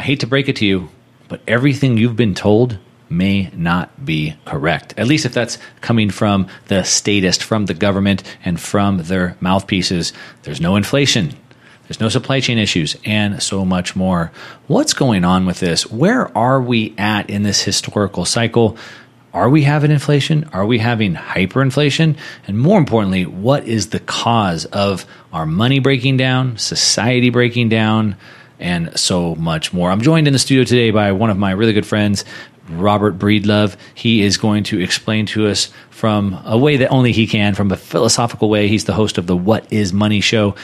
I hate to break it to you, but everything you've been told may not be correct. At least if that's coming from the statist, from the government, and from their mouthpieces. There's no inflation. There's no supply chain issues and so much more. What's going on with this? Where are we at in this historical cycle? Are we having inflation? Are we having hyperinflation? And more importantly, what is the cause of our money breaking down, society breaking down, and so much more? I'm joined in the studio today by one of my really good friends, Robert Breedlove. He is going to explain to us from a way that only he can, from a philosophical way. He's the host of the What is Money show.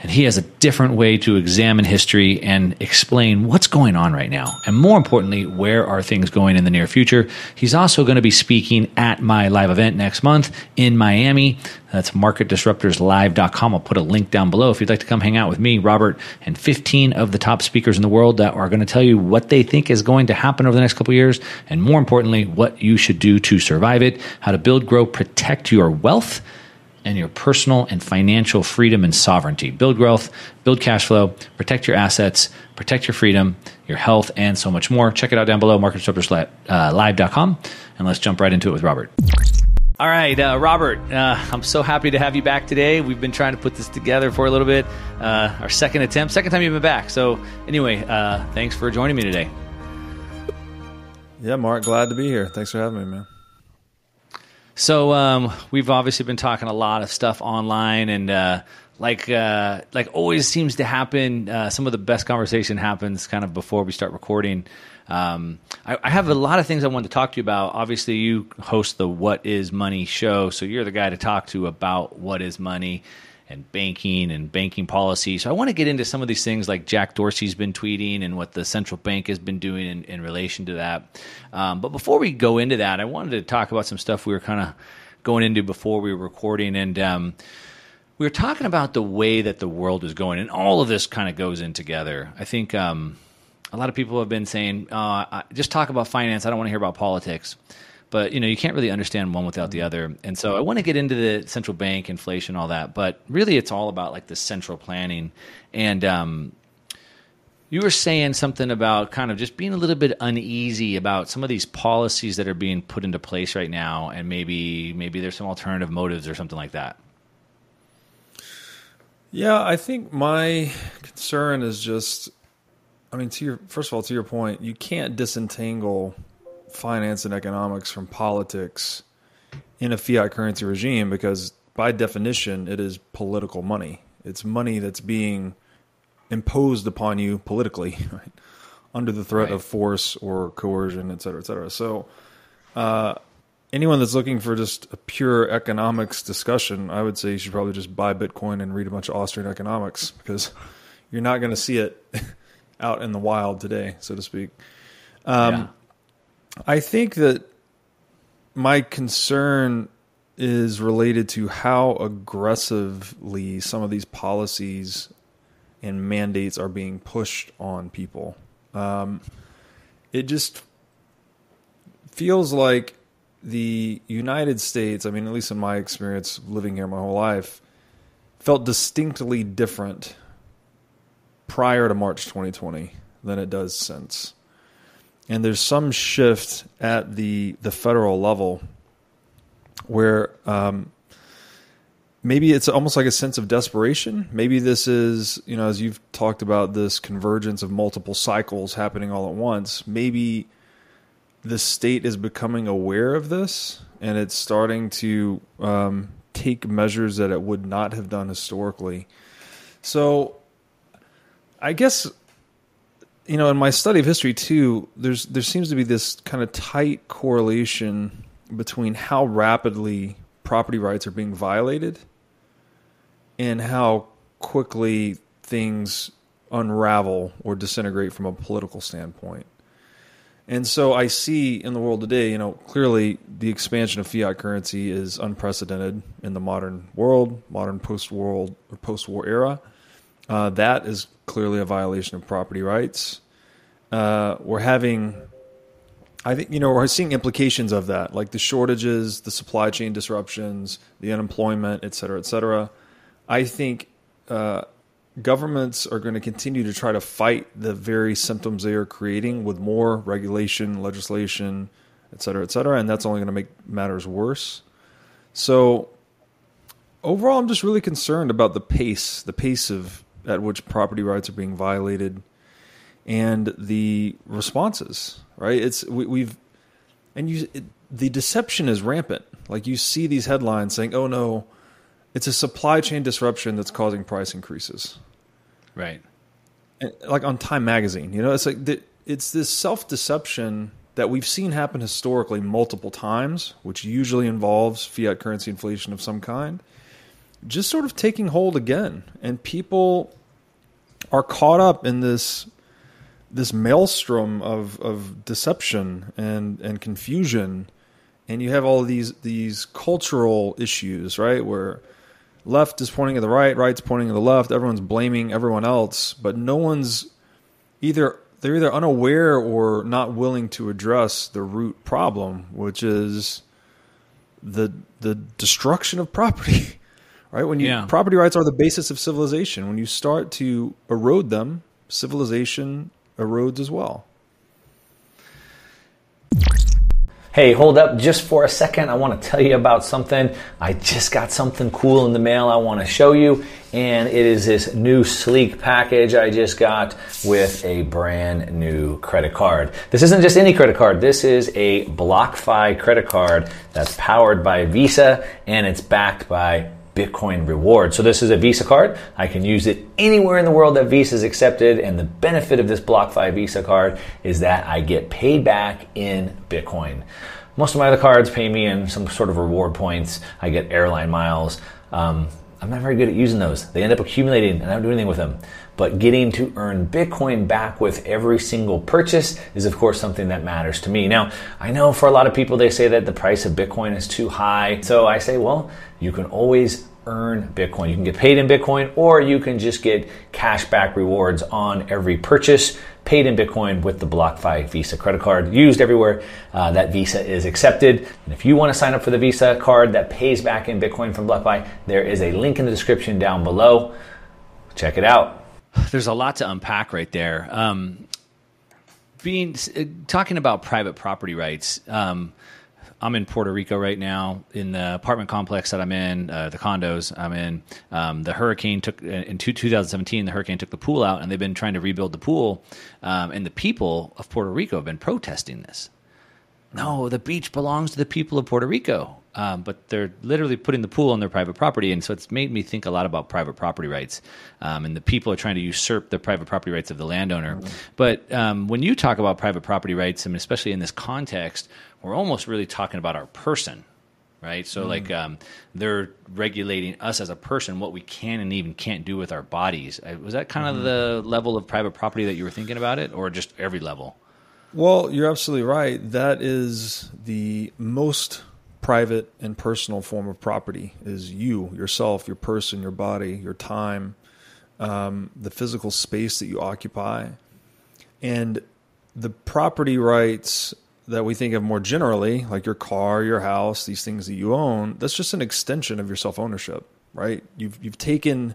And he has a different way to examine history and explain what's going on right now. And more importantly, where are things going in the near future? He's also going to be speaking at my live event next month in Miami. That's marketdisruptorslive.com. I'll put a link down below if you'd like to come hang out with me, Robert, and 15 of the top speakers in the world that are going to tell you what they think is going to happen over the next couple years. And more importantly, what you should do to survive it, how to build, grow, protect your wealth and your personal and financial freedom and sovereignty. Build wealth, build cash flow, protect your assets, protect your freedom, your health, and so much more. Check it out down below, marketdisruptorslive.com, and let's jump right into it with Robert. All right, uh, Robert, uh, I'm so happy to have you back today. We've been trying to put this together for a little bit. Uh, our second attempt, second time you've been back. So, anyway, uh, thanks for joining me today. Yeah, Mark, glad to be here. Thanks for having me, man. So um, we've obviously been talking a lot of stuff online, and uh, like uh, like always seems to happen. Uh, some of the best conversation happens kind of before we start recording. Um, I, I, have a lot of things I wanted to talk to you about. Obviously, you host the What Is Money show, so you're the guy to talk to about what is money and banking and banking policy. So I want to get into some of these things like Jack Dorsey's been tweeting and what the central bank has been doing in, in relation to that. Um, but before we go into that, I wanted to talk about some stuff we were kind of going into before we were recording. And um, we were talking about the way that the world is going. And all of this kind of goes in together. I think um, a lot of people have been saying, uh, just talk about finance. I don't want to hear about politics but you know you can't really understand one without the other. And so i want to get into the central bank inflation all that but really it's all about like the central planning. And um, you were saying something about kind of just being a little bit uneasy about some of these policies that are being put into place right now and maybe maybe there's some alternative motives or something like that. Yeah i think my concern is just i mean to your first of all to your point you can't disentangle finance and economics from politics in a fiat currency regime because by definition it is political money. It's money that's being imposed upon you politically, right? under the threat right. of force or coercion, et cetera, et cetera. So, uh, anyone that's looking for just a pure economics discussion, I would say you should probably just buy Bitcoin and read a bunch of Austrian economics because you're not going to see it out in the wild today, so to speak. Um, yeah. I think that my concern is related to how aggressively some of these policies and mandates are being pushed on people. Um, it just feels like the United States, I mean, at least in my experience living here my whole life, felt distinctly different prior to March 2020 than it does since and there's some shift at the the federal level where um, maybe it's almost like a sense of desperation. Maybe this is, you know, as you've talked about this convergence of multiple cycles happening all at once. Maybe the state is becoming aware of this and it's starting to um, take measures that it would not have done historically. So, I guess you know, in my study of history too, there's there seems to be this kind of tight correlation between how rapidly property rights are being violated and how quickly things unravel or disintegrate from a political standpoint. And so I see in the world today, you know, clearly the expansion of fiat currency is unprecedented in the modern world, modern post-world or post-war era. Uh, that is clearly a violation of property rights. Uh, we're having, I think, you know, we're seeing implications of that, like the shortages, the supply chain disruptions, the unemployment, et cetera, et cetera. I think uh, governments are going to continue to try to fight the very symptoms they are creating with more regulation, legislation, et cetera, et cetera, and that's only going to make matters worse. So overall, I'm just really concerned about the pace, the pace of at which property rights are being violated, and the responses. Right? It's we, we've and you it, the deception is rampant. Like you see these headlines saying, "Oh no, it's a supply chain disruption that's causing price increases." Right. And, like on Time magazine, you know, it's like the, it's this self-deception that we've seen happen historically multiple times, which usually involves fiat currency inflation of some kind, just sort of taking hold again. And people are caught up in this this maelstrom of, of deception and, and confusion. And you have all these these cultural issues, right? Where left is pointing to the right, right's pointing to the left, everyone's blaming everyone else, but no one's either they're either unaware or not willing to address the root problem, which is the the destruction of property. Right? When you Yeah. property rights are the basis of civilization. When you start to erode them, civilization erodes as well. Hey, hold up just for a second. I want to tell you about something. I just got something cool in the mail I want to show you, and it is this new sleek package I just got with a brand new credit card. This isn't just any credit card, this is a BlockFi credit card that's powered by Visa and it's backed by Bitcoin reward. So this is a Visa card. I can use it anywhere in the world that Visa is accepted. And the benefit of this BlockFi Visa card is that I get paid back in Bitcoin. Most of my other cards pay me in some sort of reward points. I get airline miles. Um, I'm not very good at using those. They end up accumulating and I don't do anything with them. But getting to earn Bitcoin back with every single purchase is, of course, something that matters to me. Now, I know for a lot of people, they say that the price of Bitcoin is too high. So I say, well, you can always earn Bitcoin. You can get paid in Bitcoin or you can just get cash back rewards on every purchase paid in Bitcoin with the BlockFi Visa credit card used everywhere uh, that Visa is accepted. And if you want to sign up for the Visa card that pays back in Bitcoin from BlockFi, there is a link in the description down below. Check it out. There's a lot to unpack right there. Um, being uh, talking about private property rights. Um, I'm in Puerto Rico right now in the apartment complex that I'm in, uh, the condos I'm in. Um, the hurricane took in two, 2017. The hurricane took the pool out, and they've been trying to rebuild the pool. Um, and the people of Puerto Rico have been protesting this. No, the beach belongs to the people of Puerto Rico. Um, but they're literally putting the pool on their private property. And so it's made me think a lot about private property rights. Um, and the people are trying to usurp the private property rights of the landowner. But um, when you talk about private property rights, and especially in this context, we're almost really talking about our person. Right, so like um, they're regulating us as a person, what we can and even can't do with our bodies. Uh, Was that kind of the level of private property that you were thinking about it, or just every level? Well, you're absolutely right. That is the most private and personal form of property is you, yourself, your person, your body, your time, um, the physical space that you occupy. And the property rights that we think of more generally, like your car, your house, these things that you own, that's just an extension of your self ownership, right? You've you've taken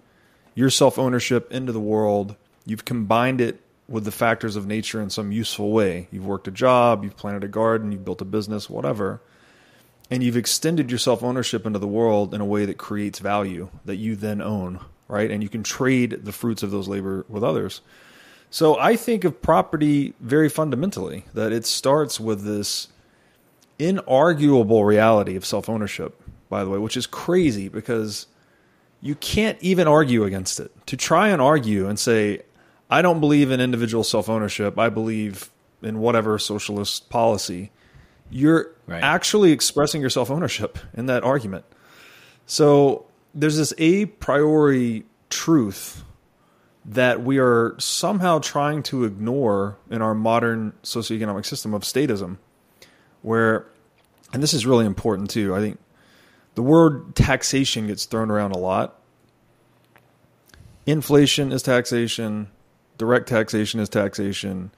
your self ownership into the world, you've combined it with the factors of nature in some useful way. You've worked a job, you've planted a garden, you've built a business, whatever. And you've extended your self ownership into the world in a way that creates value that you then own, right? And you can trade the fruits of those labor with others. So I think of property very fundamentally that it starts with this inarguable reality of self ownership, by the way, which is crazy because you can't even argue against it. To try and argue and say, I don't believe in individual self ownership, I believe in whatever socialist policy, you're Right. actually expressing your self ownership in that argument. So there's this a priori truth that we are somehow trying to ignore in our modern socioeconomic system of statism, where, and this is really important too, I think the word taxation gets thrown around a lot. Inflation is taxation, direct taxation is taxation,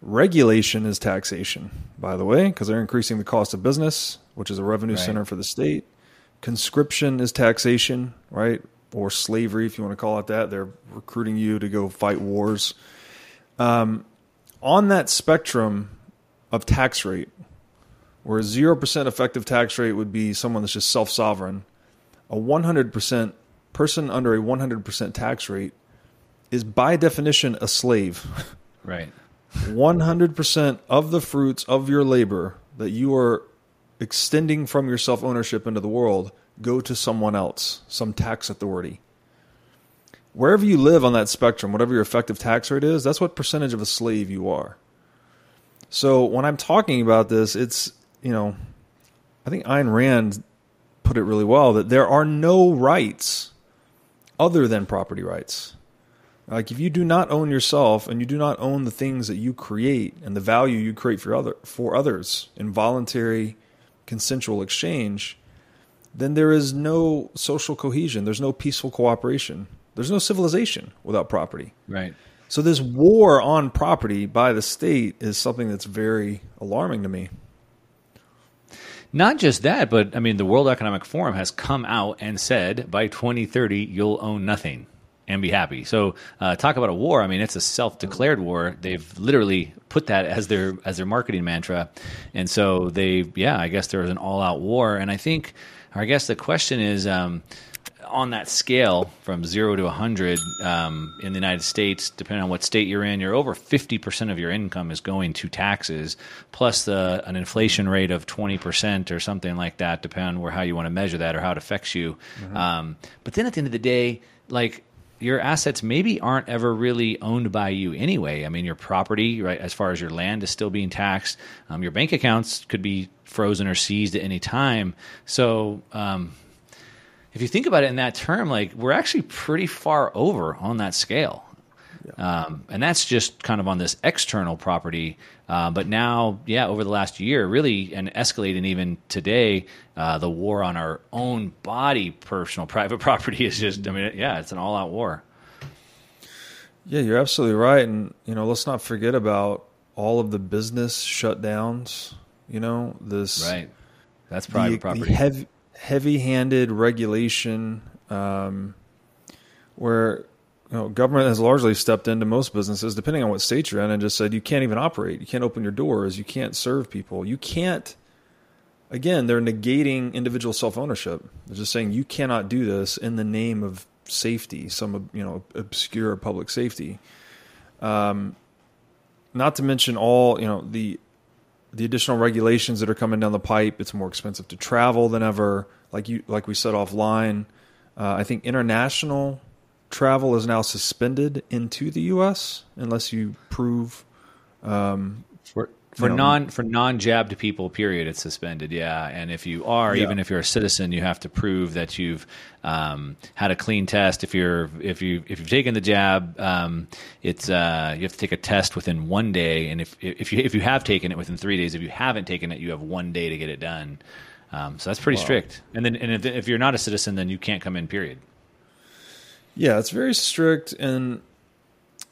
regulation is taxation, by the way, because they're increasing the cost of business, which is a revenue Right. center for the state. Conscription is taxation, right? or slavery, if you want to call it that. They're recruiting you to go fight wars. Um, on that spectrum of tax rate, where a 0% effective tax rate would be someone that's just self sovereign, a 100% person under a 100% tax rate is by definition a slave. Right. 100% of the fruits of your labor that you are extending from your self ownership into the world go to someone else, some tax authority. Wherever you live on that spectrum, whatever your effective tax rate is, that's what percentage of a slave you are. So when I'm talking about this, it's, you know, I think Ayn Rand put it really well that there are no rights other than property rights. Like if you do not own yourself and you do not own the things that you create and the value you create for other for others in voluntary consensual exchange, then there is no social cohesion. There's no peaceful cooperation. There's no civilization without property. Right. So this war on property by the state is something that's very alarming to me. Not just that, but I mean, the World Economic Forum has come out and said by 2030 you'll own nothing and be happy. So uh, talk about a war. I mean, it's a self-declared war. They've literally put that as their as their marketing mantra, and so they, yeah, I guess there was an all-out war. And I think, or I guess the question is. Um, on that scale from zero to 100 um, in the United States, depending on what state you're in, you're over 50% of your income is going to taxes, plus the, an inflation rate of 20% or something like that, depending on where, how you want to measure that or how it affects you. Mm-hmm. Um, but then at the end of the day, like your assets maybe aren't ever really owned by you anyway. I mean, your property, right, as far as your land is still being taxed. Um, your bank accounts could be frozen or seized at any time. So, um, if you think about it in that term, like we're actually pretty far over on that scale. Um, and that's just kind of on this external property. Uh, but now, yeah, over the last year, really, and escalating even today, uh, the war on our own body, personal, private property is just, I mean, yeah, it's an all out war. Yeah, you're absolutely right. And, you know, let's not forget about all of the business shutdowns, you know, this. Right. That's private the, property. The heavy, heavy handed regulation um, where you know, government has largely stepped into most businesses, depending on what state you're in, and just said you can't even operate. You can't open your doors. You can't serve people. You can't. Again, they're negating individual self ownership. They're just saying you cannot do this in the name of safety, some you know obscure public safety. Um, not to mention all you know the the additional regulations that are coming down the pipe. It's more expensive to travel than ever. Like you, like we said offline. Uh, I think international travel is now suspended into the U.S. unless you prove um, for for non for non jabbed people. Period. It's suspended. Yeah, and if you are, yeah. even if you're a citizen, you have to prove that you've um, had a clean test. If you're if you if you've taken the jab, um, it's uh, you have to take a test within one day, and if if you if you have taken it within three days, if you haven't taken it, you have one day to get it done. Um, so that's pretty wow. strict. And then and if, if you're not a citizen, then you can't come in. Period. Yeah, it's very strict, and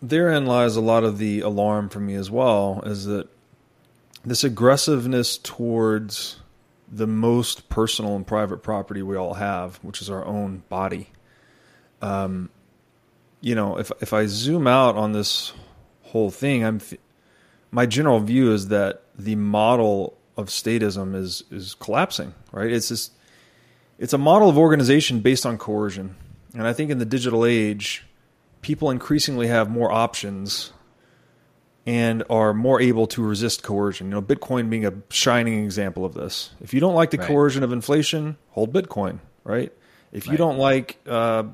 therein lies a lot of the alarm for me as well. Is that this aggressiveness towards the most personal and private property we all have, which is our own body. Um, you know, if if I zoom out on this whole thing, I'm my general view is that the model of statism is is collapsing. Right? It's just it's a model of organization based on coercion. And I think in the digital age, people increasingly have more options and are more able to resist coercion. You know, Bitcoin being a shining example of this. If you don't like the right. coercion of inflation, hold Bitcoin, right? If you right. don't like uh,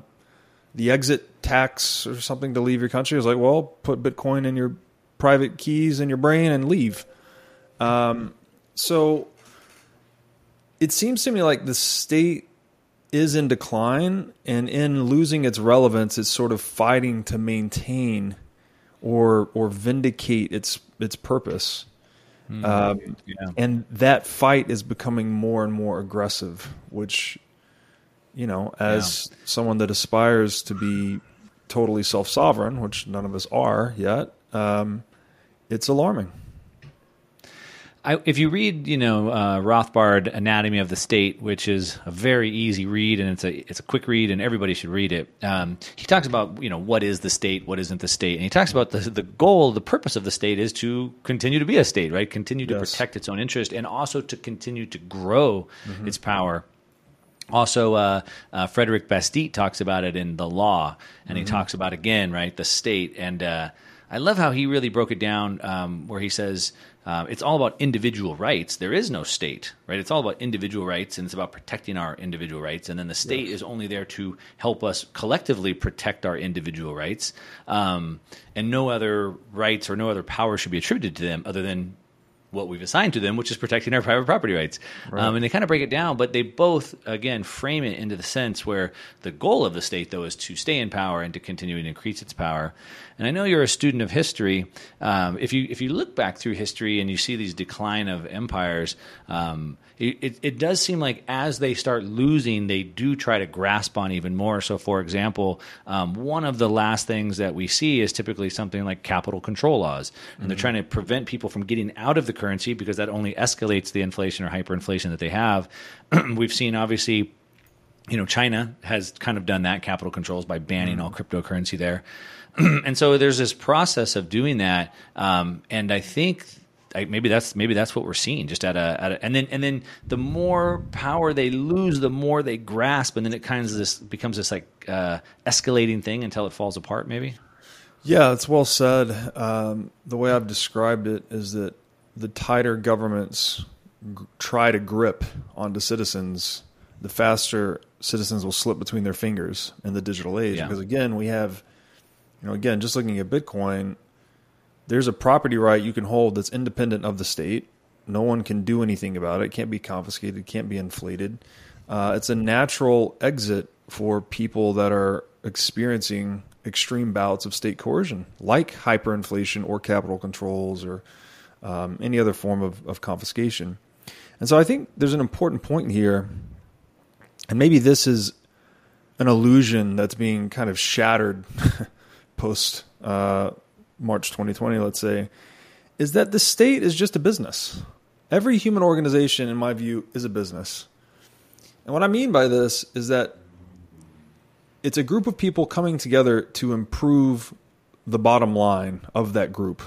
the exit tax or something to leave your country, it's like, well, put Bitcoin in your private keys in your brain and leave. Um, so it seems to me like the state is in decline and in losing its relevance it's sort of fighting to maintain or or vindicate its its purpose mm-hmm. um, yeah. and that fight is becoming more and more aggressive which you know as yeah. someone that aspires to be totally self-sovereign which none of us are yet um, it's alarming I, if you read, you know, uh, Rothbard Anatomy of the State, which is a very easy read and it's a it's a quick read and everybody should read it. Um, he talks about you know what is the state, what isn't the state, and he talks about the the goal, the purpose of the state is to continue to be a state, right? Continue to Yes. protect its own interest and also to continue to grow its power. Also, uh, uh, Frederick Bastiat talks about it in The Law, and he talks about again, right, the state. And uh, I love how he really broke it down, um, where he says uh, it's all about individual rights. There is no state, right? It's all about individual rights, and it's about protecting our individual rights. And then the state is only there to help us collectively protect our individual rights. Um, and no other rights or no other power should be attributed to them other than what we've assigned to them, which is protecting our private property rights. Um, and they kind of break it down, but they both, again, frame it into the sense where the goal of the state, though, is to stay in power and to continue to increase its power. And I know you're a student of history. Um, if you if you look back through history and you see these decline of empires, um, it, it, it does seem like as they start losing, they do try to grasp on even more. So, for example, um, one of the last things that we see is typically something like capital control laws, and they're trying to prevent people from getting out of the currency because that only escalates the inflation or hyperinflation that they have. We've seen obviously you know, China has kind of done that capital controls by banning all cryptocurrency there, and so there's this process of doing that. Um, and I think I, maybe that's maybe that's what we're seeing, just at a, at a and then and then the more power they lose, the more they grasp, and then it kind of this becomes this like uh, escalating thing until it falls apart. Maybe. Yeah, it's well said. Um, the way I've described it is that the tighter governments g- try to grip onto citizens, the faster citizens will slip between their fingers in the digital age. Yeah. Because again, we have, you know, again, just looking at Bitcoin, there's a property right you can hold that's independent of the state. No one can do anything about it. It can't be confiscated. Can't be inflated. Uh, it's a natural exit for people that are experiencing extreme bouts of state coercion, like hyperinflation or capital controls or um, any other form of, of confiscation. And so I think there's an important point here, and maybe this is an illusion that's being kind of shattered post uh, March 2020, let's say, is that the state is just a business. Every human organization, in my view, is a business. And what I mean by this is that it's a group of people coming together to improve the bottom line of that group.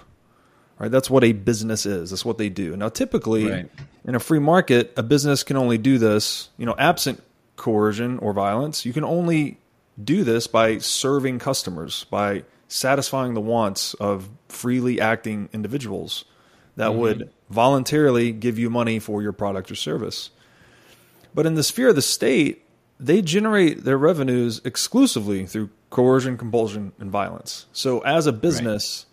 Right? That's what a business is. That's what they do. Now, typically, Right. in a free market, a business can only do this, you know, absent coercion or violence. You can only do this by serving customers, by satisfying the wants of freely acting individuals that mm-hmm. would voluntarily give you money for your product or service. But in the sphere of the state, they generate their revenues exclusively through coercion, compulsion, and violence. So, as a business,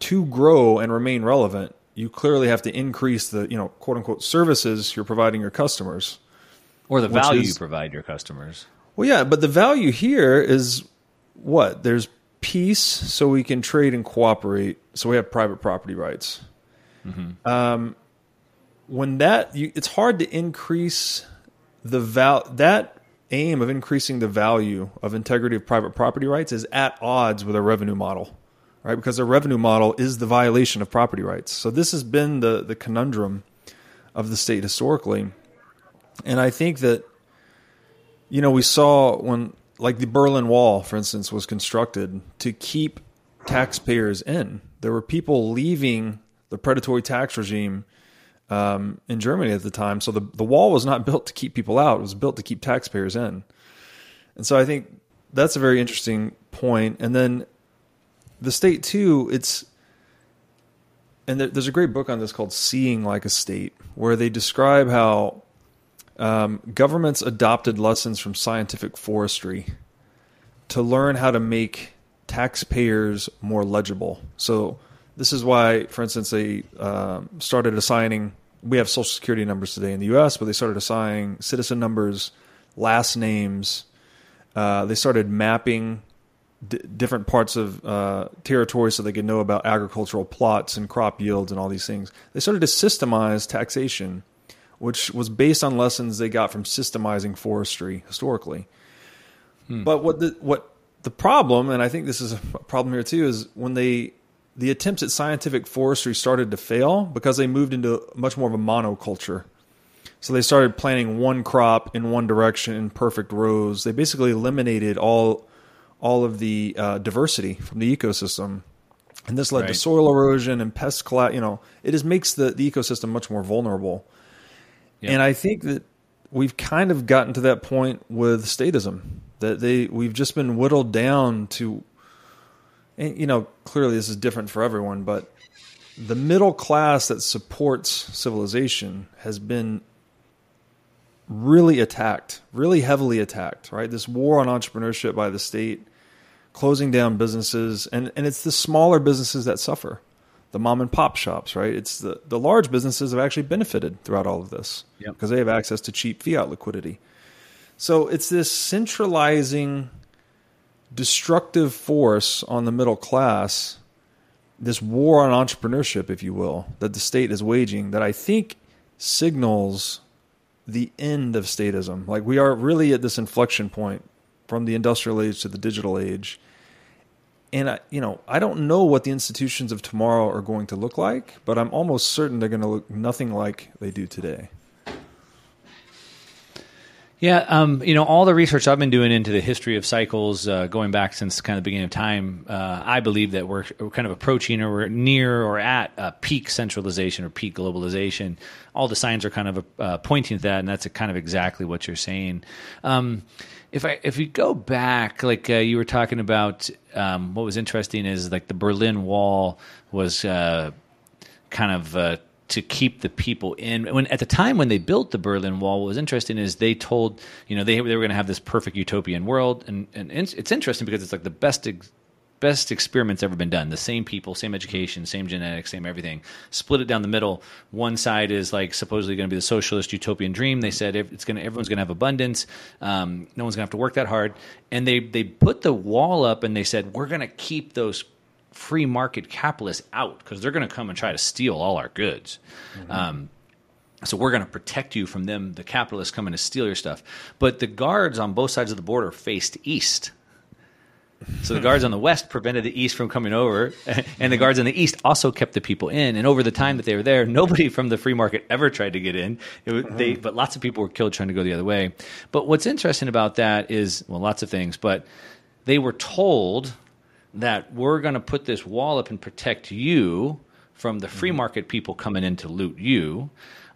to grow and remain relevant, you clearly have to increase the, you know, quote unquote services you're providing your customers. Or the value is- you provide your customers. Well, yeah, but the value here is what? There's peace, so we can trade and cooperate, so we have private property rights. Um, when that, you, it's hard to increase the val that aim of increasing the value of integrity of private property rights is at odds with a revenue model, right? Because a revenue model is the violation of property rights. So this has been the the conundrum of the state historically, and I think that you know, we saw when, like, the Berlin Wall, for instance, was constructed to keep taxpayers in. There were people leaving the predatory tax regime um, in Germany at the time. So the, the wall was not built to keep people out, it was built to keep taxpayers in. And so I think that's a very interesting point. And then the state, too, it's, and there, there's a great book on this called Seeing Like a State, where they describe how um, governments adopted lessons from scientific forestry to learn how to make taxpayers more legible. So this is why, for instance, they um, started assigning. We have social security numbers today in the U.S., but they started assigning citizen numbers, last names. Uh, they started mapping d- different parts of uh, territory so they could know about agricultural plots and crop yields and all these things. They started to systemize taxation which was based on lessons they got from systemizing forestry historically. But what the what the problem, and I think this is a problem here too, is when they the attempts at scientific forestry started to fail because they moved into much more of a monoculture. So they started planting one crop in one direction in perfect rows. They basically eliminated all all of the uh, diversity from the ecosystem, and this led right. to soil erosion and pest collapse. You know, it just makes the, the ecosystem much more vulnerable. And I think that we've kind of gotten to that point with statism that they we've just been whittled down to and you know clearly this is different for everyone but the middle class that supports civilization has been really attacked, really heavily attacked, right? This war on entrepreneurship by the state, closing down businesses, and, and it's the smaller businesses that suffer, the mom and pop shops, right? It's the, the large businesses have actually benefited throughout all of this yep. because they have access to cheap fiat liquidity. So it's this centralizing, destructive force on the middle class, this war on entrepreneurship, if you will, that the state is waging that I think signals the end of statism. Like we are really at this inflection point from the industrial age to the digital age. And I, you know, I don't know what the institutions of tomorrow are going to look like, but I'm almost certain they're going to look nothing like they do today. Yeah, um, you know, all the research I've been doing into the history of cycles, uh, going back since kind of the beginning of time, uh, I believe that we're, we're, kind of approaching or we're near or at peak centralization or peak globalization. All the signs are kind of uh, pointing to that, and that's kind of exactly what you're saying. Um, if I if we go back, like uh, you were talking about, um, what was interesting is like the Berlin Wall was uh, kind of to keep the people in. When at the time when they built the Berlin Wall, what was interesting is they told you know they they were going to have this perfect utopian world, and and it's interesting because it's like the best. Ex- best experiments ever been done. The same people, same education, same genetics, same everything. Split it down the middle. One side is like supposedly going to be the socialist utopian dream. They said it's going to everyone's going to have abundance. Um, no one's going to have to work that hard. And they they put the wall up and they said we're going to keep those free market capitalists out because they're going to come and try to steal all our goods. Mm-hmm. Um, so we're going to protect you from them, the capitalists coming to steal your stuff. But the guards on both sides of the border faced east. So the guards on the west prevented the east from coming over, and the guards on the east also kept the people in. And over the time that they were there, nobody from the free market ever tried to get in. Was, they, but lots of people were killed trying to go the other way. But what's interesting about that is, well, lots of things. But they were told that we're going to put this wall up and protect you from the free mm-hmm. market people coming in to loot you.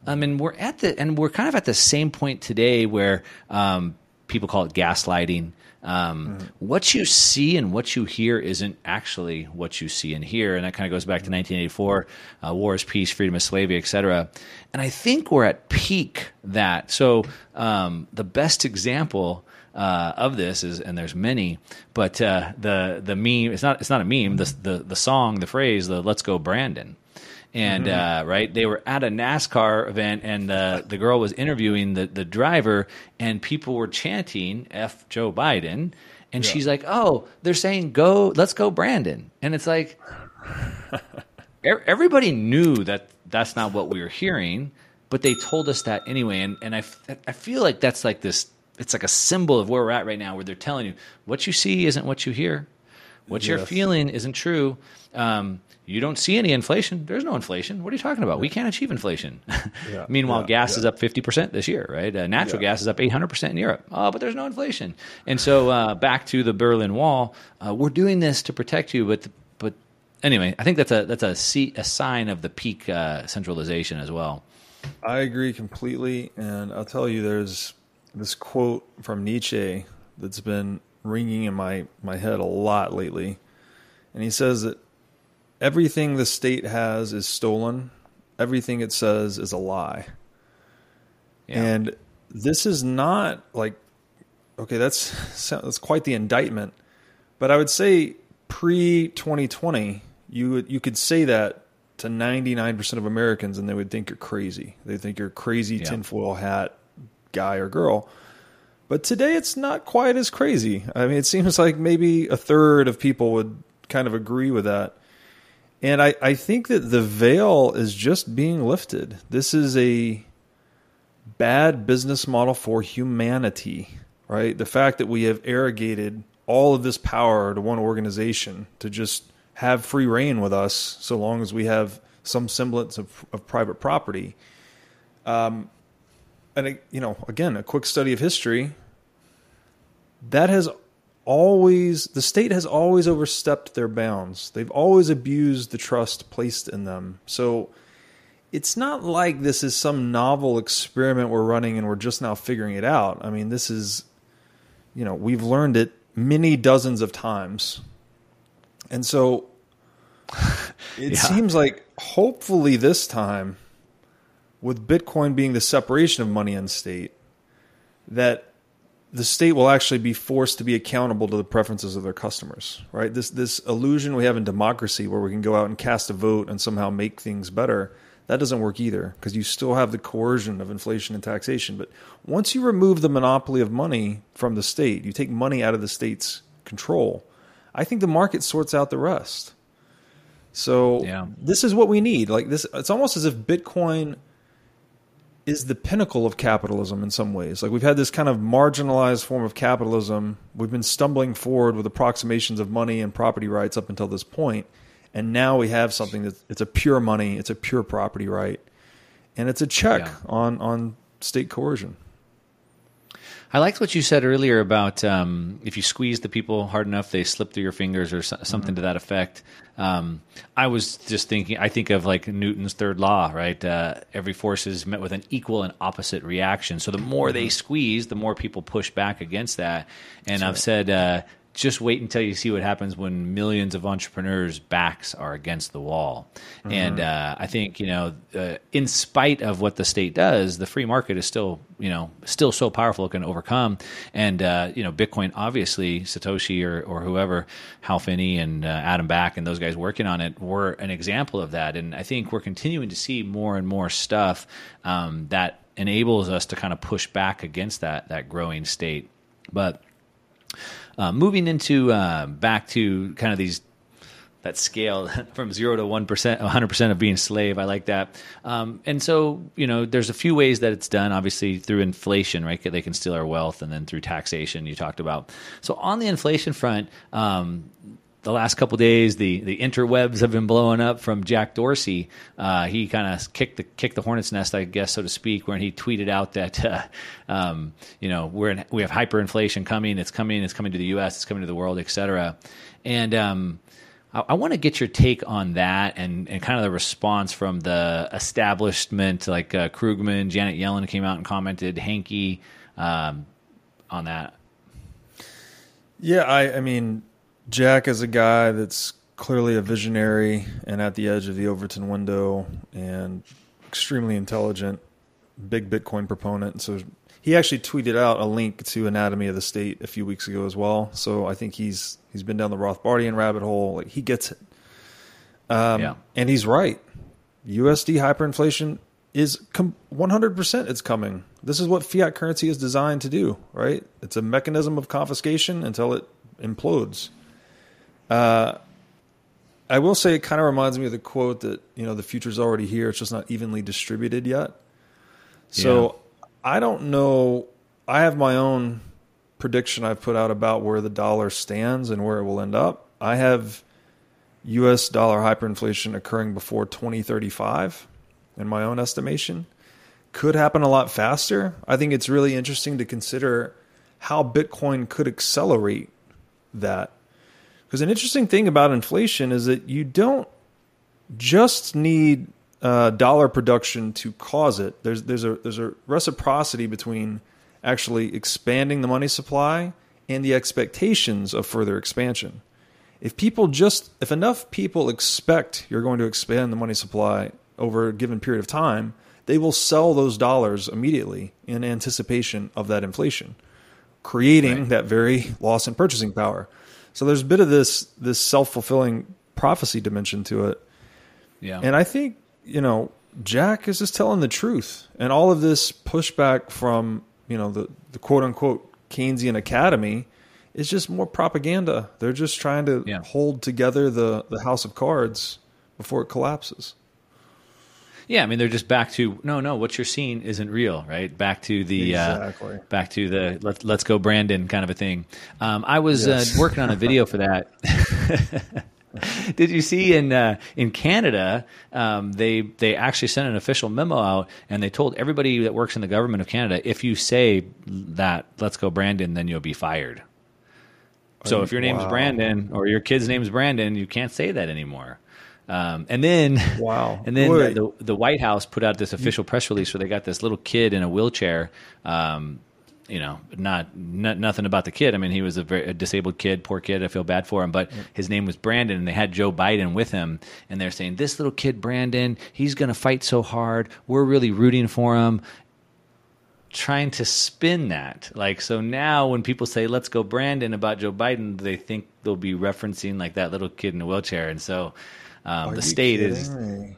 I mean, we're at the and we're kind of at the same point today where um, people call it gaslighting. Um, mm. What you see and what you hear isn't actually what you see and hear, and that kind of goes back to 1984, uh, war is peace, freedom is slavery, etc. And I think we're at peak that. So um, the best example uh, of this is, and there's many, but uh, the the meme it's not it's not a meme. The the the song, the phrase, the "Let's Go Brandon." And mm-hmm. uh, right, they were at a NASCAR event, and the the girl was interviewing the the driver, and people were chanting "F Joe Biden," and yeah. she's like, "Oh, they're saying go, let's go, Brandon," and it's like everybody knew that that's not what we were hearing, but they told us that anyway, and and I, I feel like that's like this it's like a symbol of where we're at right now, where they're telling you what you see isn't what you hear, what yes. you're feeling isn't true. Um, you don't see any inflation. There's no inflation. What are you talking about? We can't achieve inflation. Yeah. Meanwhile, yeah. gas yeah. is up 50% this year, right? Uh, natural gas is up 800% in Europe. Oh, but there's no inflation. And so uh, back to the Berlin Wall, uh, we're doing this to protect you, but the, but anyway, I think that's a that's a, see, a sign of the peak uh, centralization as well. I agree completely, and I'll tell you, there's this quote from Nietzsche that's been ringing in my, my head a lot lately. And he says that everything the state has is stolen, everything it says is a lie. Yeah. And this is not like okay, that's that's quite the indictment. But I would say pre 2020, you you could say that to 99% of Americans and they would think you're crazy. They think you're a crazy yeah. tinfoil hat guy or girl. But today it's not quite as crazy. I mean, it seems like maybe a third of people would kind of agree with that. And I, I think that the veil is just being lifted. This is a bad business model for humanity, right? The fact that we have arrogated all of this power to one organization to just have free reign with us so long as we have some semblance of, of private property. Um, and you know, again, a quick study of history. That has always the state has always overstepped their bounds. They've always abused the trust placed in them. So it's not like this is some novel experiment we're running and we're just now figuring it out. I mean, this is you know, we've learned it many dozens of times. And so it yeah. seems like hopefully this time with Bitcoin being the separation of money and state that the state will actually be forced to be accountable to the preferences of their customers, right? This this illusion we have in democracy where we can go out and cast a vote and somehow make things better, that doesn't work either because you still have the coercion of inflation and taxation. But once you remove the monopoly of money from the state, you take money out of the state's control, I think the market sorts out the rest. So yeah. this is what we need. Like this it's almost as if Bitcoin is the pinnacle of capitalism in some ways. Like we've had this kind of marginalized form of capitalism. We've been stumbling forward with approximations of money and property rights up until this point, and now we have something that it's a pure money, it's a pure property right, and it's a check yeah. on on state coercion. I liked what you said earlier about um, if you squeeze the people hard enough, they slip through your fingers or so, something mm-hmm. to that effect. Um, I was just thinking, I think of like Newton's third law, right? Uh, every force is met with an equal and opposite reaction. So the more mm-hmm. they squeeze, the more people push back against that. And That's I've right. said, uh, just wait until you see what happens when millions of entrepreneurs' backs are against the wall. Mm-hmm. And uh, I think you know, uh, in spite of what the state does, the free market is still you know still so powerful it can overcome. And uh, you know, Bitcoin obviously Satoshi or or whoever, Hal Finney and uh, Adam Back and those guys working on it were an example of that. And I think we're continuing to see more and more stuff um, that enables us to kind of push back against that that growing state, but. Uh, moving into uh, back to kind of these that scale from zero to one percent, one hundred percent of being slave. I like that. Um, and so you know, there's a few ways that it's done. Obviously through inflation, right? They can steal our wealth, and then through taxation. You talked about. So on the inflation front. Um, the last couple days, the the interwebs have been blowing up from Jack Dorsey. Uh, he kind of kicked the kicked the hornet's nest, I guess, so to speak, when he tweeted out that uh, um, you know we're in, we have hyperinflation coming. It's coming. It's coming to the U.S. It's coming to the world, et cetera. And um, I, I want to get your take on that and, and kind of the response from the establishment, like uh, Krugman, Janet Yellen came out and commented, Hanke, um, on that. Yeah, I, I mean Jack is a guy that's clearly a visionary and at the edge of the Overton window and extremely intelligent, big Bitcoin proponent. So he actually tweeted out a link to Anatomy of the State a few weeks ago as well. So I think he's he's been down the Rothbardian rabbit hole. Like he gets it. Um, yeah. And he's right. USD hyperinflation is com- 100% it's coming. This is what fiat currency is designed to do, right? It's a mechanism of confiscation until it implodes. Uh, I will say it kind of reminds me of the quote that you know the future's already here; it's just not evenly distributed yet. So yeah. I don't know. I have my own prediction I've put out about where the dollar stands and where it will end up. I have U.S. dollar hyperinflation occurring before 2035, in my own estimation. Could happen a lot faster. I think it's really interesting to consider how Bitcoin could accelerate that because an interesting thing about inflation is that you don't just need uh, dollar production to cause it. There's there's a there's a reciprocity between actually expanding the money supply and the expectations of further expansion. If people just if enough people expect you're going to expand the money supply over a given period of time, they will sell those dollars immediately in anticipation of that inflation, creating right. that very loss in purchasing power. So there's a bit of this this self fulfilling prophecy dimension to it. Yeah. And I think, you know, Jack is just telling the truth. And all of this pushback from, you know, the, the quote unquote Keynesian academy is just more propaganda. They're just trying to yeah. hold together the, the house of cards before it collapses. Yeah, I mean they're just back to no, no. What you're seeing isn't real, right? Back to the uh, exactly. uh, back to the let, let's go Brandon kind of a thing. Um, I was uh, yes. uh, working on a video for that. did you see in uh, in Canada? Um, they they actually sent an official memo out, and they told everybody that works in the government of Canada, if you say that "Let's go, Brandon," then you'll be fired. So if your name's Wow. Brandon or your kid's name's Brandon, you can't say that anymore. Um, and then, Wow. and then Wait. the, the White House put out this official press release where they got this little kid in a wheelchair. Um, you know, not, not nothing about the kid. I mean, he was a very a disabled kid, poor kid. I feel bad for him, but his name was Brandon, and they had Joe Biden with him, and they're saying this little kid, Brandon, he's going to fight so hard. We're really rooting for him trying to spin that. Like, so now when people say, let's go Brandon about Joe Biden, they think they'll be referencing like that little kid in a wheelchair. And so um, the state is. me?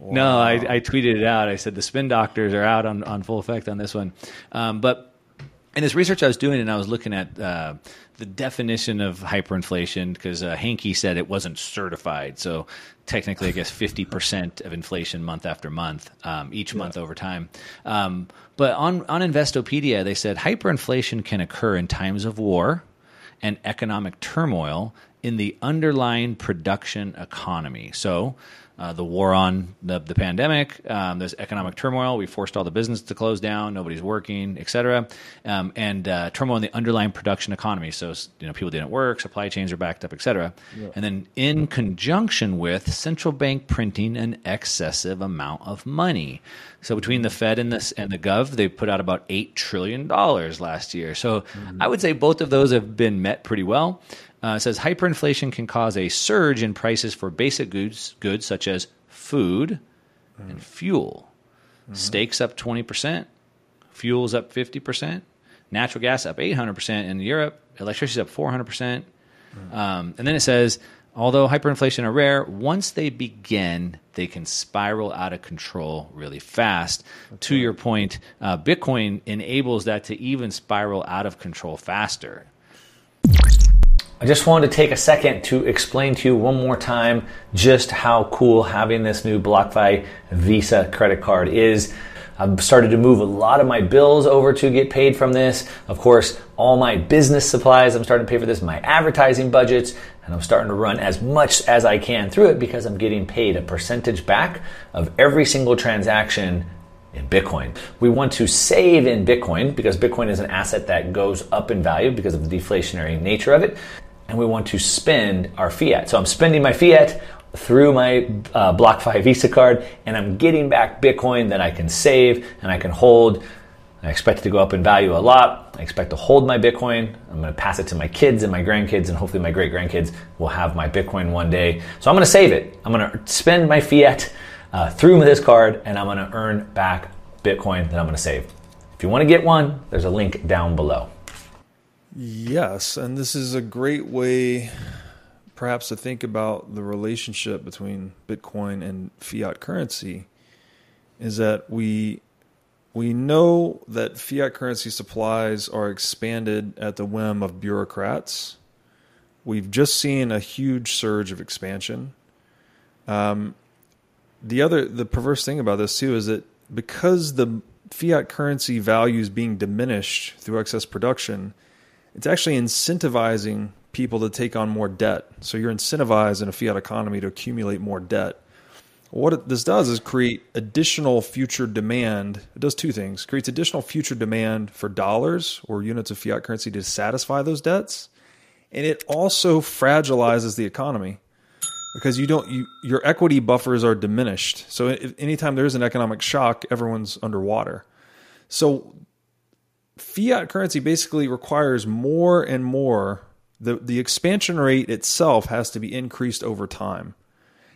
No, I, I tweeted it out. I said the spin doctors are out on, on full effect on this one. Um, but in this research I was doing, and I was looking at uh, the definition of hyperinflation because uh, Hanke said it wasn't certified. So technically, I guess 50% of inflation month after month, um, each month over time. Um, but on, on Investopedia, they said hyperinflation can occur in times of war and economic turmoil in the underlying production economy. So, uh, the war on the, the pandemic, um, there's economic turmoil. We forced all the business to close down. Nobody's working, et cetera. Um, and uh, turmoil in the underlying production economy. So, you know, people didn't work, supply chains are backed up, et cetera. And then in conjunction with central bank printing an excessive amount of money. So between the Fed and the, and the Gov, they put out about $8 trillion last year. So I would say both of those have been met pretty well. Uh, it says hyperinflation can cause a surge in prices for basic goods, goods such as food and fuel. Steaks up 20%, fuel's up 50%, natural gas up 800% in Europe, electricity up 400%. Um, and then it says, although hyperinflation are rare, once they begin, they can spiral out of control really fast. to your point, uh, Bitcoin enables that to even spiral out of control faster. I just wanted to take a second to explain to you one more time just how cool having this new BlockFi Visa credit card is. I've started to move a lot of my bills over to get paid from this. Of course, all my business supplies, I'm starting to pay for this, my advertising budgets, and I'm starting to run as much as I can through it because I'm getting paid a percentage back of every single transaction in Bitcoin. We want to save in Bitcoin because Bitcoin is an asset that goes up in value because of the deflationary nature of it. And we want to spend our fiat. So I'm spending my fiat through my uh, BlockFi Visa card and I'm getting back Bitcoin that I can save and I can hold. I expect it to go up in value a lot. I expect to hold my Bitcoin. I'm going to pass it to my kids and my grandkids, and hopefully my great grandkids will have my Bitcoin one day. So I'm going to save it. I'm going to spend my fiat uh, through this card, and I'm going to earn back Bitcoin that I'm going to save. If you want to get one, there's a link down below. Yes, and this is a great way, perhaps, to think about the relationship between Bitcoin and fiat currency. Is that we we know that fiat currency supplies are expanded at the whim of bureaucrats. We've just seen a huge surge of expansion. Um, the other, the perverse thing about this too is that because the fiat currency value is being diminished through excess production, it's actually incentivizing people to take on more debt. So you're incentivized in a fiat economy to accumulate more debt. What it, this does is create additional future demand. It does two things: creates additional future demand for dollars or units of fiat currency to satisfy those debts, and it also fragilizes the economy because you don't you your equity buffers are diminished. So if, anytime there's an economic shock, everyone's underwater. So fiat currency basically requires more and more the the expansion rate itself has to be increased over time.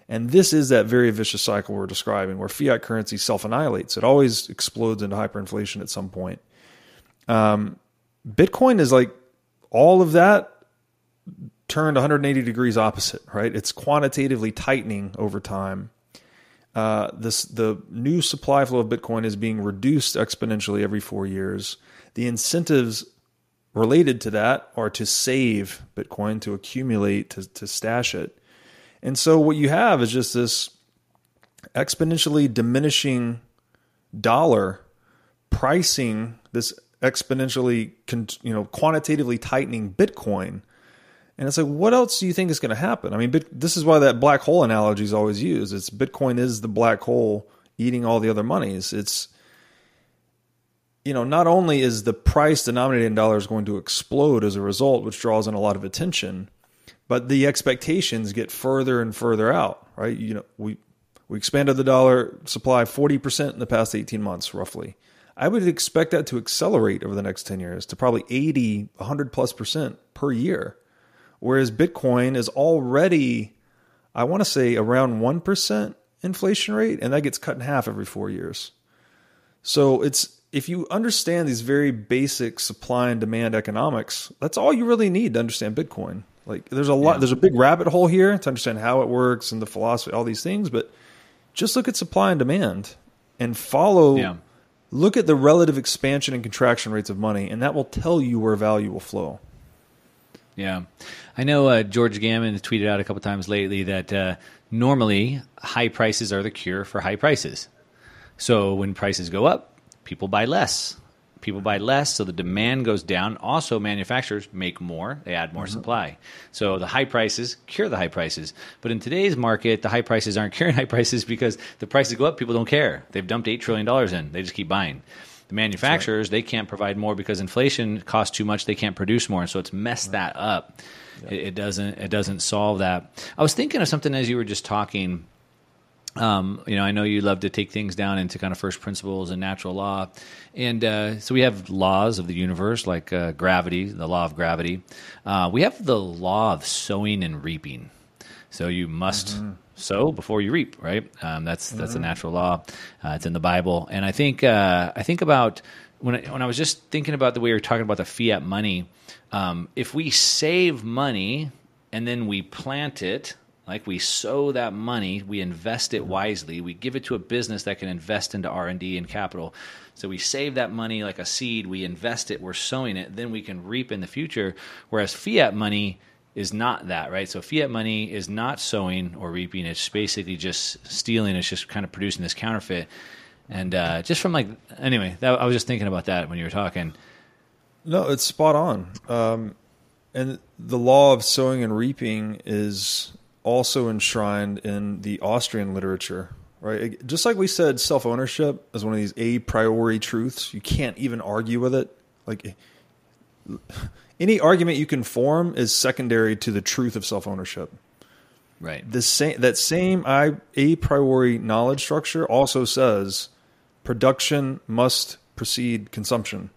And this is that very vicious cycle we're describing where fiat currency self annihilates. It always explodes into hyperinflation at some point. Um, Bitcoin is like all of that turned 180 degrees opposite, right? It's quantitatively tightening over time. Uh, this the new supply flow of Bitcoin is being reduced exponentially every four years. The incentives related to that are to save Bitcoin, to accumulate, to, to stash it. And so what you have is just this exponentially diminishing dollar pricing this exponentially, you know, quantitatively tightening Bitcoin. And it's like, what else do you think is going to happen? I mean, this is why that black hole analogy is always used. It's Bitcoin is the black hole eating all the other monies. It's, you know, not only is the price denominated in dollars going to explode as a result, which draws in a lot of attention, but the expectations get further and further out, right? You know, we we expanded the dollar supply 40% in the past 18 months roughly. I would expect that to accelerate over the next 10 years to probably 80, 100 plus percent per year. Whereas Bitcoin is already I want to say around 1% inflation rate and that gets cut in half every 4 years. So it's if you understand these very basic supply and demand economics, that's all you really need to understand Bitcoin. Like there's a lot yeah. there's a big rabbit hole here to understand how it works and the philosophy all these things, but just look at supply and demand and follow yeah. look at the relative expansion and contraction rates of money and that will tell you where value will flow. Yeah. I know uh, George Gammon tweeted out a couple times lately that uh, normally high prices are the cure for high prices. So when prices go up, people buy less. People buy less, so the demand goes down. Also, manufacturers make more; they add more mm-hmm. supply. So the high prices cure the high prices. But in today's market, the high prices aren't curing high prices because the prices go up. People don't care. They've dumped eight trillion dollars in. They just keep buying. The manufacturers right. they can't provide more because inflation costs too much. They can't produce more, so it's messed right. that up. It, it doesn't. It doesn't solve that. I was thinking of something as you were just talking um, you know, I know you love to take things down into kind of first principles and natural law, and uh, so we have laws of the universe like uh, gravity, the law of gravity. Uh, we have the law of sowing and reaping. So you must mm-hmm. sow before you reap, right? Um, that's that's mm-hmm. a natural law. Uh, it's in the Bible, and I think uh, I think about when I, when I was just thinking about the way you're talking about the fiat money. Um, if we save money and then we plant it like we sow that money we invest it wisely we give it to a business that can invest into r&d and capital. So we save that money like a seed we invest it we're sowing it then we can reap in the future. Whereas fiat money is not that right? So fiat money is not sowing or reaping it's basically just stealing it's just kind of producing this counterfeit. And uh, just from like anyway that, i was just thinking about that when you were talking. No it's spot on. Um, and the law of sowing and reaping is also enshrined in the Austrian literature, right? Just like we said, self ownership is one of these a priori truths. You can't even argue with it. Like any argument you can form is secondary to the truth of self ownership. Right. The same that same a priori knowledge structure also says production must precede consumption.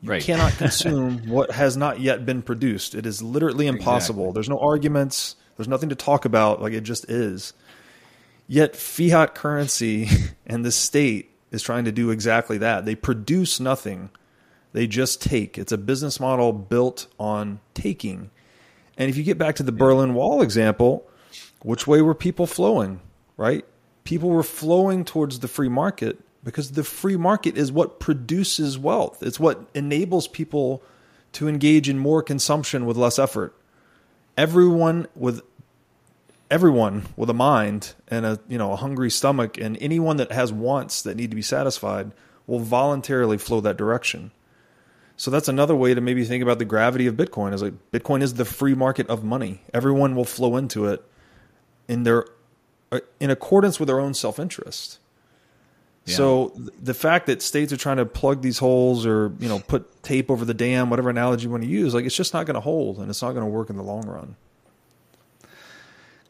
You right. cannot consume what has not yet been produced. It is literally impossible. Exactly. There's no arguments. There's nothing to talk about. Like it just is. Yet fiat currency and the state is trying to do exactly that. They produce nothing. They just take. It's a business model built on taking. And if you get back to the Berlin Wall example, which way were people flowing, right? People were flowing towards the free market because the free market is what produces wealth. It's what enables people to engage in more consumption with less effort. Everyone with everyone with a mind and a you know a hungry stomach and anyone that has wants that need to be satisfied will voluntarily flow that direction. So that's another way to maybe think about the gravity of Bitcoin is like Bitcoin is the free market of money. Everyone will flow into it in their uh, in accordance with their own self-interest. Yeah. So the fact that states are trying to plug these holes or you know put tape over the dam, whatever analogy you want to use, like it's just not going to hold and it's not going to work in the long run.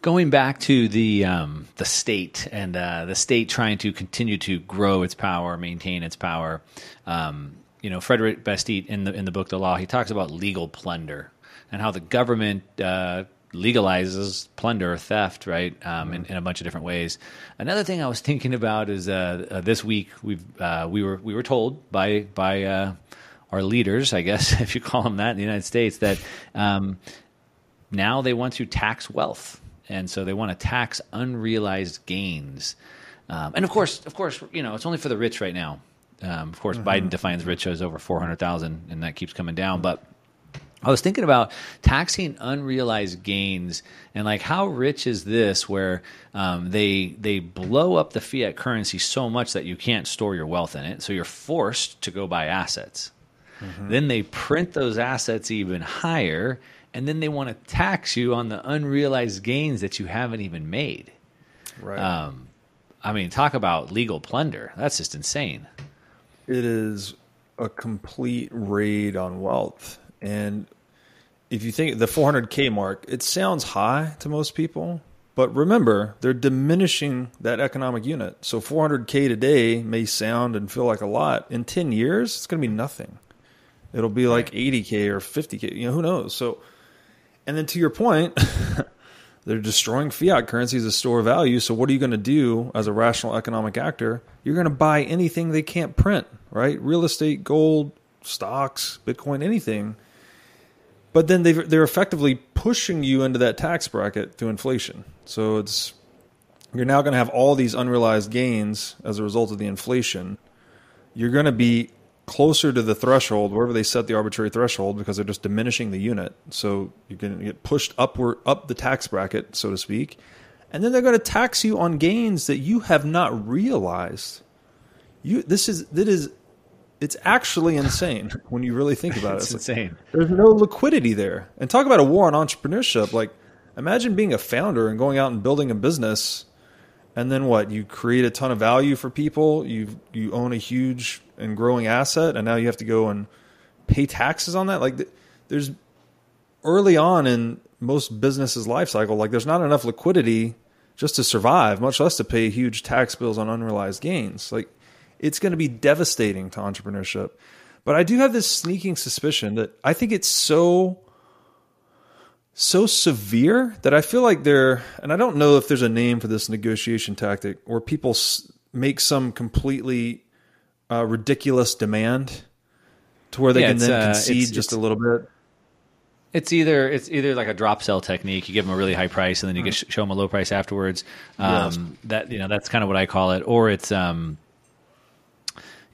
Going back to the um, the state and uh, the state trying to continue to grow its power, maintain its power. Um, you know, Frederick Bastiat in the in the book The Law, he talks about legal plunder and how the government uh, legalizes plunder or theft, right? Um, in, in, a bunch of different ways. Another thing I was thinking about is uh, uh, this week we've uh, we were we were told by by uh, our leaders, I guess if you call them that in the United States, that um, now they want to tax wealth and so they want to tax unrealized gains. Um, and of course, of course, you know it's only for the rich right now. Um, of course, mm-hmm. Biden defines rich as over four hundred thousand, and that keeps coming down. But I was thinking about taxing unrealized gains and like how rich is this where um, they they blow up the fiat currency so much that you can't store your wealth in it, so you're forced to go buy assets. Mm-hmm. Then they print those assets even higher and then they want to tax you on the unrealized gains that you haven't even made. Right. Um, I mean, talk about legal plunder. That's just insane. it is a complete raid on wealth. And if you think the 400K mark, it sounds high to most people. But remember, they're diminishing that economic unit. So 400K today may sound and feel like a lot. In 10 years, it's going to be nothing. It'll be like 80K or 50K. You know, who knows? So, and then to your point, they're destroying fiat currency as a store of value. So, what are you going to do as a rational economic actor? You're going to buy anything they can't print, right? Real estate, gold, stocks, Bitcoin, anything. But then they they're effectively pushing you into that tax bracket through inflation. So it's you're now going to have all these unrealized gains as a result of the inflation. You're going to be closer to the threshold, wherever they set the arbitrary threshold, because they're just diminishing the unit. So you're going to get pushed upward up the tax bracket, so to speak. And then they're going to tax you on gains that you have not realized. You this is that is it's actually insane when you really think about it. It's It's like- insane. there's no liquidity there. And talk about a war on entrepreneurship. Like, imagine being a founder and going out and building a business, and then what? You create a ton of value for people. You you own a huge and growing asset, and now you have to go and pay taxes on that. Like, there's early on in most businesses' life cycle, like there's not enough liquidity just to survive, much less to pay huge tax bills on unrealized gains. Like, it's going to be devastating to entrepreneurship. But I do have this sneaking suspicion that I think it's so so severe that I feel like they're and I don't know if there's a name for this negotiation tactic where people s- make some completely uh, ridiculous demand to where they Yeah, can then uh, concede it's- just it's- a little bit. It's either it's either like a drop sell technique. You give them a really high price, and then you get, show them a low price afterwards. Um, Yes. That you know that's kind of what I call it. Or it's um,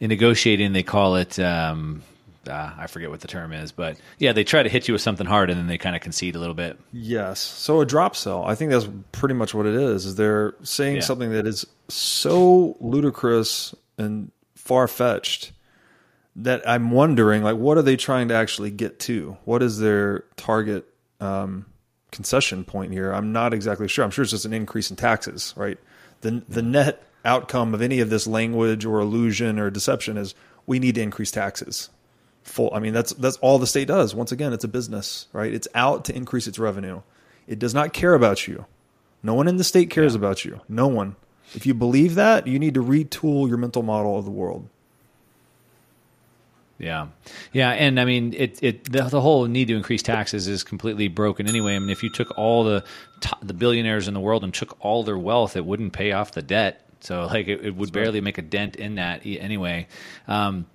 in negotiating they call it. Um, uh, I forget what the term is, but yeah, they try to hit you with something hard, and then they kind of concede a little bit. Yes. So a drop sell. I think that's pretty much what it is. Is they're saying Yeah. something that is so ludicrous and far fetched that I'm wondering, like, what are they trying to actually get to? What is their target um, concession point here? I'm not exactly sure. I'm sure it's just an increase in taxes, right? The the net outcome of any of this language or illusion or deception is we need to increase taxes. Full i mean that's that's all the state does. Once again it's a business right? It's out to increase its revenue. It does not care about you. No one in the state cares about you. No one. If you believe that you need to retool your mental model of the world. Yeah, yeah, and I mean, it it the, the whole need to increase taxes is completely broken anyway. I mean, if you took all the the billionaires in the world and took all their wealth, it wouldn't pay off the debt. So, like, it, it would barely make a dent in that anyway. Um,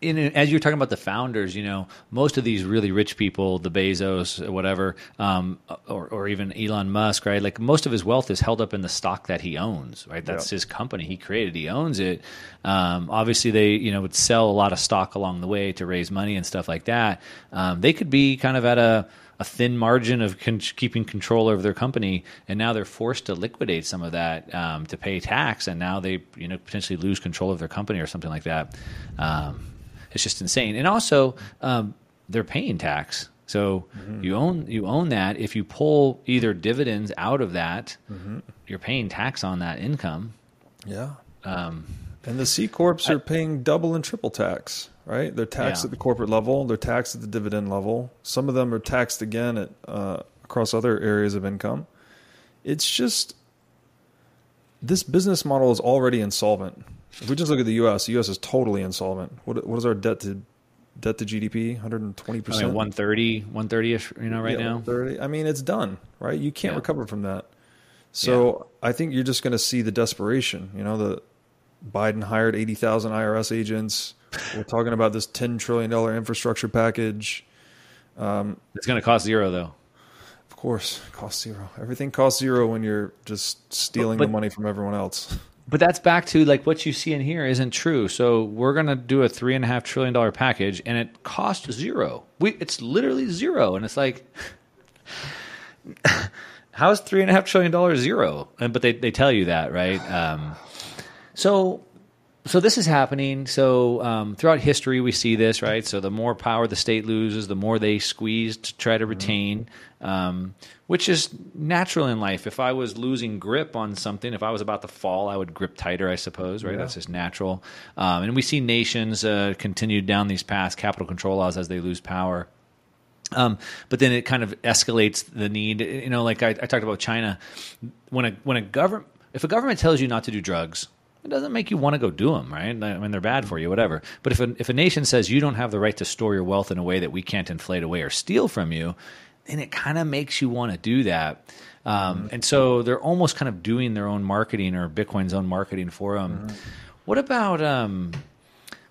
in, as you were talking about the founders, you know, most of these really rich people, the Bezos, whatever, um, or, or even Elon Musk, right? Like most of his wealth is held up in the stock that he owns, right? That's Yeah. his company. He created, he owns it. Um, obviously, they, you know, would sell a lot of stock along the way to raise money and stuff like that. Um, they could be kind of at a, a thin margin of con- keeping control over their company, and now they're forced to liquidate some of that um, to pay tax, and now they, you know, potentially lose control of their company or something like that. Um, it's just insane. And also, um, they're paying tax. So you own you own that. If you pull either dividends out of that, you're paying tax on that income. yeah Um, and the c corps are paying double and triple tax right they're taxed Yeah. at the corporate level they're taxed at the dividend level some of them are taxed again at uh, across other areas of income it's just this business model is already insolvent. If we just look at the U.S., the U.S. is totally insolvent. What what is our debt to debt to GDP? 120 I percent. mean, 130, 130 ish, you know, right now. 30. I mean, it's done, right? You can't Yeah. recover from that. So I think you're just going to see the desperation. You know, the Biden hired 80,000 IRS agents. We're talking about this 10 trillion dollar infrastructure package. It's going to cost zero, though. Of course, cost zero. Everything costs zero when you're just stealing But- the money from everyone else. But that's back to like what you see in here isn't true. So we're gonna do a three and a half trillion dollar package, and it costs zero. We it's literally zero, and it's like, how is three and a half trillion dollars zero? And but they they tell you that, right? Um, so so this is happening. So um, throughout history, we see this, right? So the more power the state loses, the more they squeeze to try to retain, um, which is natural in life. If I was losing grip on something, if I was about to fall, I would grip tighter, I suppose, right? Yeah. That's just natural. Um, and we see nations uh, continue down these paths, capital control laws as they lose power. Um, but then it kind of escalates the need. You know, like I, I talked about China. When a when a government, if a government tells you not to do drugs, it doesn't make you want to go do them, right? I mean, they're bad for you, whatever. But if a, if a nation says you don't have the right to store your wealth in a way that we can't inflate away or steal from you, then it kind of makes you want to do that. Um, and so they're almost kind of doing their own marketing or Bitcoin's own marketing for them. What about um,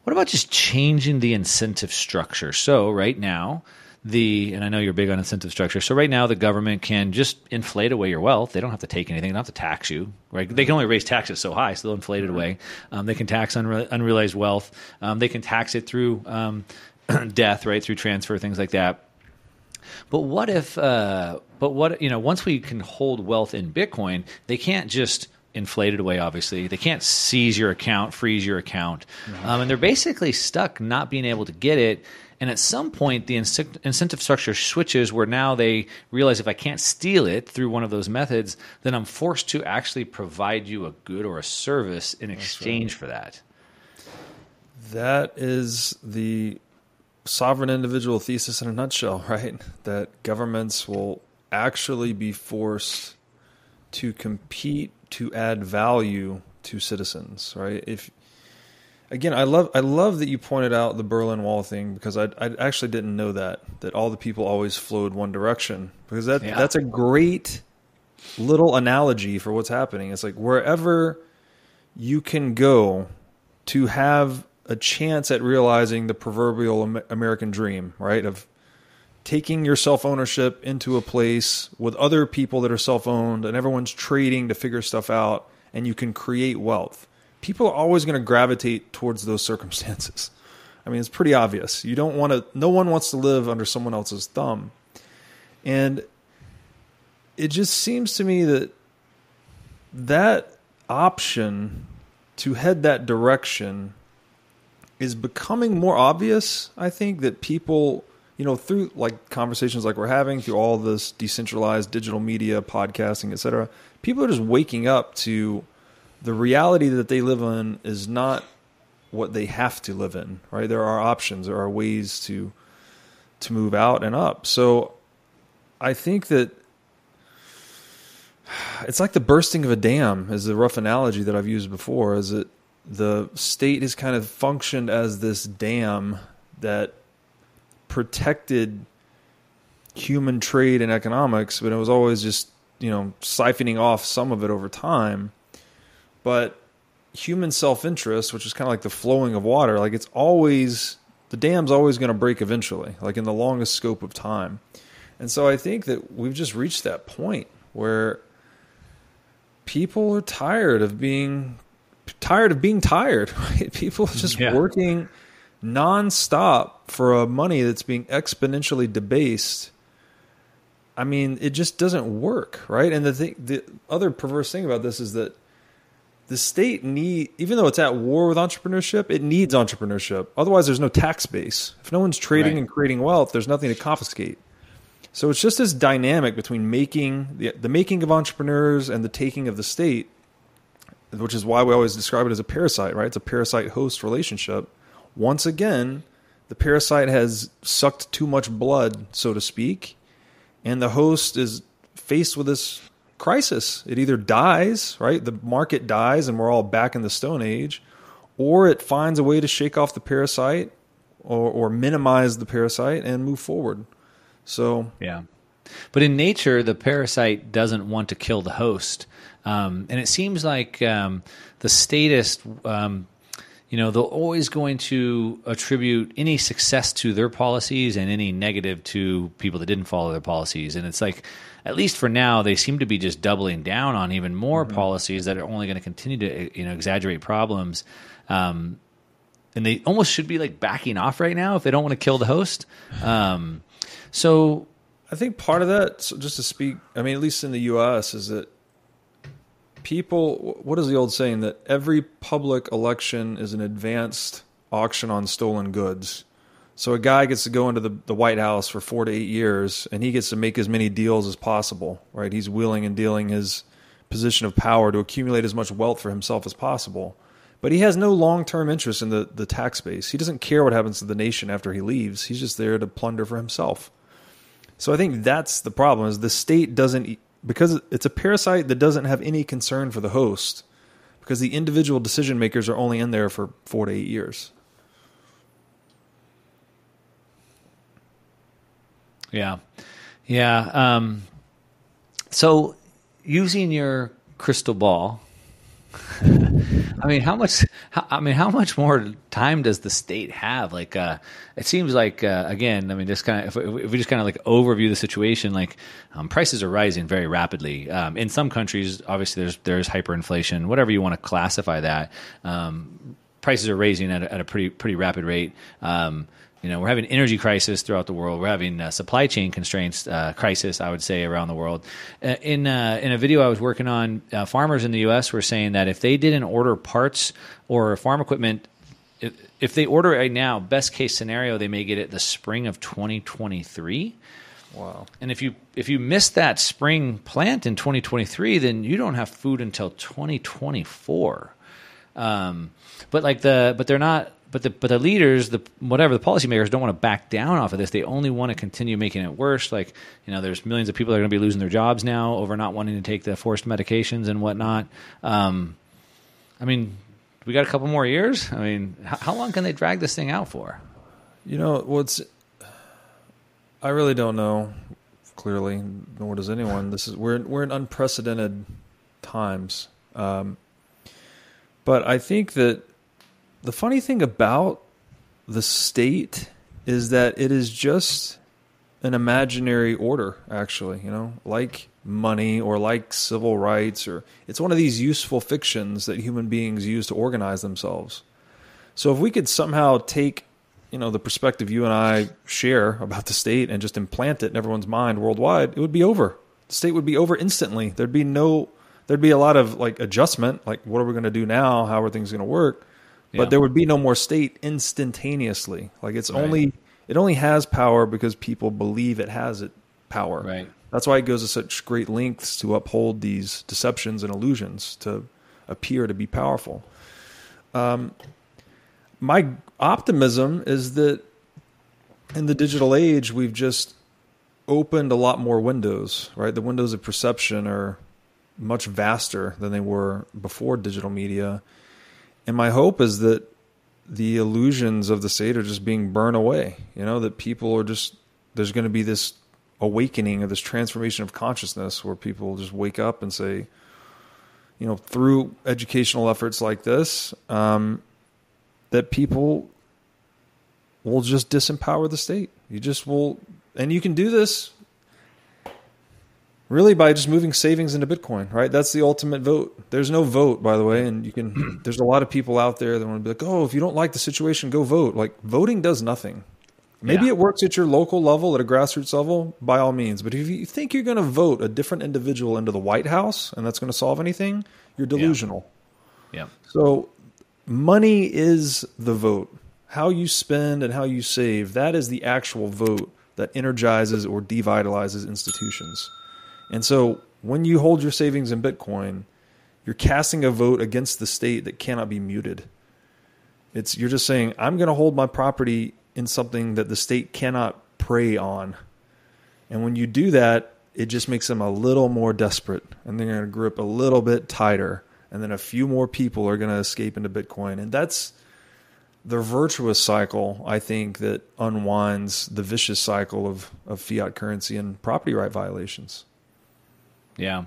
what about just changing the incentive structure? So right now, the and I know you're big on incentive structure. So right now, the government can just inflate away your wealth. They don't have to take anything. They don't have to tax you. Right? They can only raise taxes so high, so they'll inflate it away. Um, they can tax unre- unrealized wealth. Um, they can tax it through um, death, right? Through transfer, things like that. But what if? Uh, but what you know? Once we can hold wealth in Bitcoin, they can't just inflate it away. Obviously, they can't seize your account, freeze your account, um, and they're basically stuck not being able to get it. And at some point, the incentive structure switches where now they realize if I can't steal it through one of those methods, then I'm forced to actually provide you a good or a service in exchange for that. That is the sovereign individual thesis in a nutshell, right? That governments will actually be forced to compete to add value to citizens, right? If again, I love I love that you pointed out the Berlin Wall thing because I I actually didn't know that that all the people always flowed one direction because that Yeah. that's a great little analogy for what's happening. It's like wherever you can go to have a chance at realizing the proverbial American dream, right? Of taking your self ownership into a place with other people that are self owned and everyone's trading to figure stuff out and you can create wealth. People are always going to gravitate towards those circumstances. I mean, it's pretty obvious. You don't want to, no one wants to live under someone else's thumb. And it just seems to me that that option to head that direction is becoming more obvious. I think that people, you know, through like conversations like we're having, through all this decentralized digital media, podcasting, etc., people are just waking up to the reality that they live in is not what they have to live in. Right? There are options. There are ways to to move out and up. So I think that it's like the bursting of a dam is the rough analogy that I've used before is that the state has kind of functioned as this dam that protected human trade and economics, but it was always just, you know, siphoning off some of it over time. But human self-interest, which is kind of like the flowing of water, like it's always the dam's always going to break eventually, like in the longest scope of time. And so I think that we've just reached that point where people are tired of being tired of being tired. Right? People are just Yeah. working nonstop for a money that's being exponentially debased. I mean, it just doesn't work, right? And the thing, the other perverse thing about this is that the state need, even though it's at war with entrepreneurship, it needs entrepreneurship. Otherwise, there's no tax base. If no one's trading Right. and creating wealth, there's nothing to confiscate. So it's just this dynamic between making the, the making of entrepreneurs and the taking of the state, which is why we always describe it as a parasite, right? It's a parasite host relationship. Once again, the parasite has sucked too much blood, so to speak, and the host is faced with this crisis. It either dies, right? The market dies and we're all back in the Stone Age, or it finds a way to shake off the parasite or, or minimize the parasite and move forward. So Yeah. But in nature, the parasite doesn't want to kill the host. Um, and it seems like um, the statist, um, you know, they're always going to attribute any success to their policies and any negative to people that didn't follow their policies. And it's like, at least for now, they seem to be just doubling down on even more policies that are only going to continue to, you know, exaggerate problems. Um, and they almost should be like backing off right now if they don't want to kill the host. Um, so I think part of that, so just to speak, I mean, at least in the U.S., is that people. What is the old saying that every public election is an advanced auction on stolen goods? So a guy gets to go into the, the White House for four to eight years, and he gets to make as many deals as possible. Right? He's wheeling and dealing his position of power to accumulate as much wealth for himself as possible. But he has no long term interest in the, the tax base. He doesn't care what happens to the nation after he leaves. He's just there to plunder for himself. So I think that's the problem is the state doesn't because it's a parasite that doesn't have any concern for the host because the individual decision makers are only in there for 4 to 8 years. Yeah. Yeah, um, so using your crystal ball I mean, how much? I mean, how much more time does the state have? Like, uh, it seems like uh, again. I mean, just kind of if, if, we just kind of like overview the situation, like um, prices are rising very rapidly. Um, in some countries, obviously, there's there's hyperinflation, whatever you want to classify that. Um, prices are raising at a, at a pretty pretty rapid rate. Um, you know, we're having energy crisis throughout the world. We're having uh, supply chain constraints uh, crisis, I would say, around the world. Uh, in uh, in a video I was working on, uh, farmers in the U.S. were saying that if they didn't order parts or farm equipment, if, if they order it right now, best case scenario, they may get it the spring of 2023. Wow! And if you if you miss that spring plant in 2023, then you don't have food until 2024. Um, but like the but they're not but the but the leaders, the whatever the policymakers don't want to back down off of this. They only want to continue making it worse. Like you know, there's millions of people that are going to be losing their jobs now over not wanting to take the forced medications and whatnot. Um, I mean, we got a couple more years. I mean, how, how long can they drag this thing out for? You know, what's I really don't know clearly, nor does anyone. This is we're we're in unprecedented times, um, but I think that the funny thing about the state is that it is just an imaginary order actually you know? Like money or like civil rights or it's one of these useful fictions that human beings use to organize themselves. So if we could somehow take you know the perspective you and I share about the state and just implant it in everyone's mind worldwide it would be over. The state would be over instantly. There'd be no there'd be a lot of like adjustment like what are we going to do now? How are things going to work but there would be no more state instantaneously. Like it's right. only it only has power because people believe it has it power. Right. That's why it goes to such great lengths to uphold these deceptions and illusions to appear to be powerful. Um, my optimism is that in the digital age, we've just opened a lot more windows, right? The windows of perception are much vaster than they were before digital media. And my hope is that the illusions of the state are just being burned away. You know, that people are just, there's going to be this awakening of this transformation of consciousness where people just wake up and say, you know, through educational efforts like this, um, that people will just disempower the state. You just will, and you can do this really by just moving savings into Bitcoin, right? That's the ultimate vote. There's no vote, by the way, and you can. there's a lot of people out there that want to be like, oh, if you don't like the situation, go vote. Like voting does nothing. Maybe yeah. it works at your local level, at a grassroots level, by all means. But if you think you're going to vote a different individual into the White House and that's going to solve anything, you're delusional. Yeah. yeah. So money is the vote. How you spend and how you save, that is the actual vote that energizes or devitalizes institutions. And so when you hold your savings in Bitcoin, you're casting a vote against the state that cannot be muted. It's you're just saying I'm going to hold my property in something that the state cannot prey on. And when you do that, it just makes them a little more desperate and they're going to grip a little bit tighter and then a few more people are going to escape into Bitcoin. And that's the virtuous cycle, I think, that unwinds the vicious cycle of, of fiat currency and property right violations. Yeah,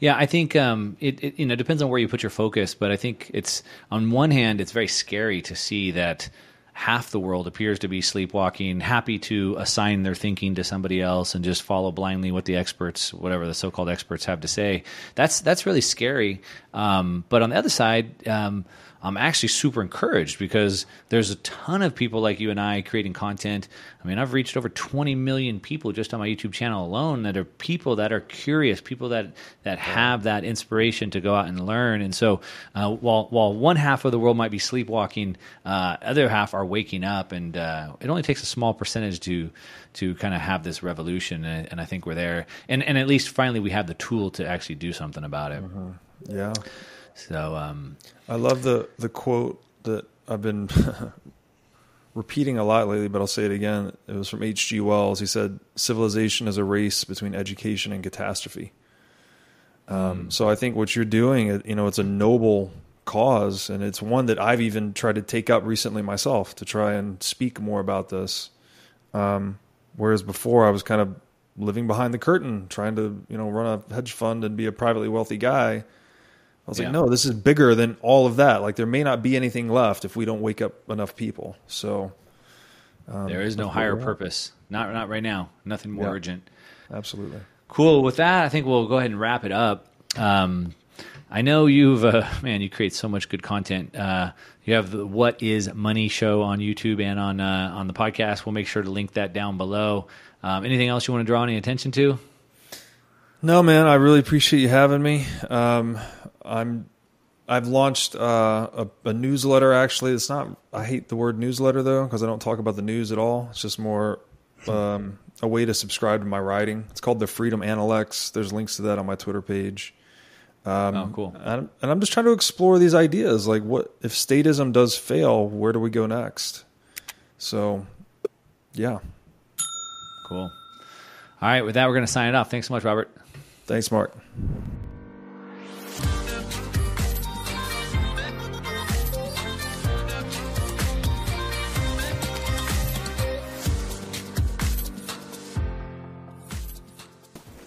yeah. I think um, it, it, you know depends on where you put your focus, but I think it's on one hand it's very scary to see that half the world appears to be sleepwalking, happy to assign their thinking to somebody else and just follow blindly what the experts, whatever the so-called experts, have to say. That's that's really scary. Um, but on the other side. Um, I'm actually super encouraged because there's a ton of people like you and I creating content. I mean, I've reached over 20 million people just on my YouTube channel alone that are people that are curious, people that that have that inspiration to go out and learn. And so, uh, while while one half of the world might be sleepwalking, uh, other half are waking up, and uh, it only takes a small percentage to to kind of have this revolution. And, and, I think we're there. And and at least finally we have the tool to actually do something about it. Mm-hmm. Yeah. So um, I love the the quote that I've been repeating a lot lately, but I'll say it again. It was from H.G. Wells. He said, "Civilization is a race between education and catastrophe." Um, mm. So I think what you're doing, you know, it's a noble cause, and it's one that I've even tried to take up recently myself to try and speak more about this. Um, whereas before, I was kind of living behind the curtain, trying to you know run a hedge fund and be a privately wealthy guy I was yeah. like, no, this is bigger than all of that. Like there may not be anything left if we don't wake up enough people. So um, there is no higher purpose. Not not right now. Nothing more yeah. urgent. Absolutely. Cool. With that, I think we'll go ahead and wrap it up. Um, I know you've uh, man, you create so much good content. Uh, you have the What Is Money show on YouTube and on uh, on the podcast. We'll make sure to link that down below. Um, anything else you want to draw any attention to? No, man. I really appreciate you having me. Um, I'm I've launched uh, a, a, newsletter. Actually, it's not. I hate the word newsletter though because I don't talk about the news at all. It's just more um, a way to subscribe to my writing. It's called the Freedom Analects. There's links to that on my Twitter page. Um, oh, cool. And, and I'm just trying to explore these ideas. Like, what if statism does fail? Where do we go next? So, yeah. Cool. All right. With that, we're going to sign it off. Thanks so much, Robert. Thanks, Mark.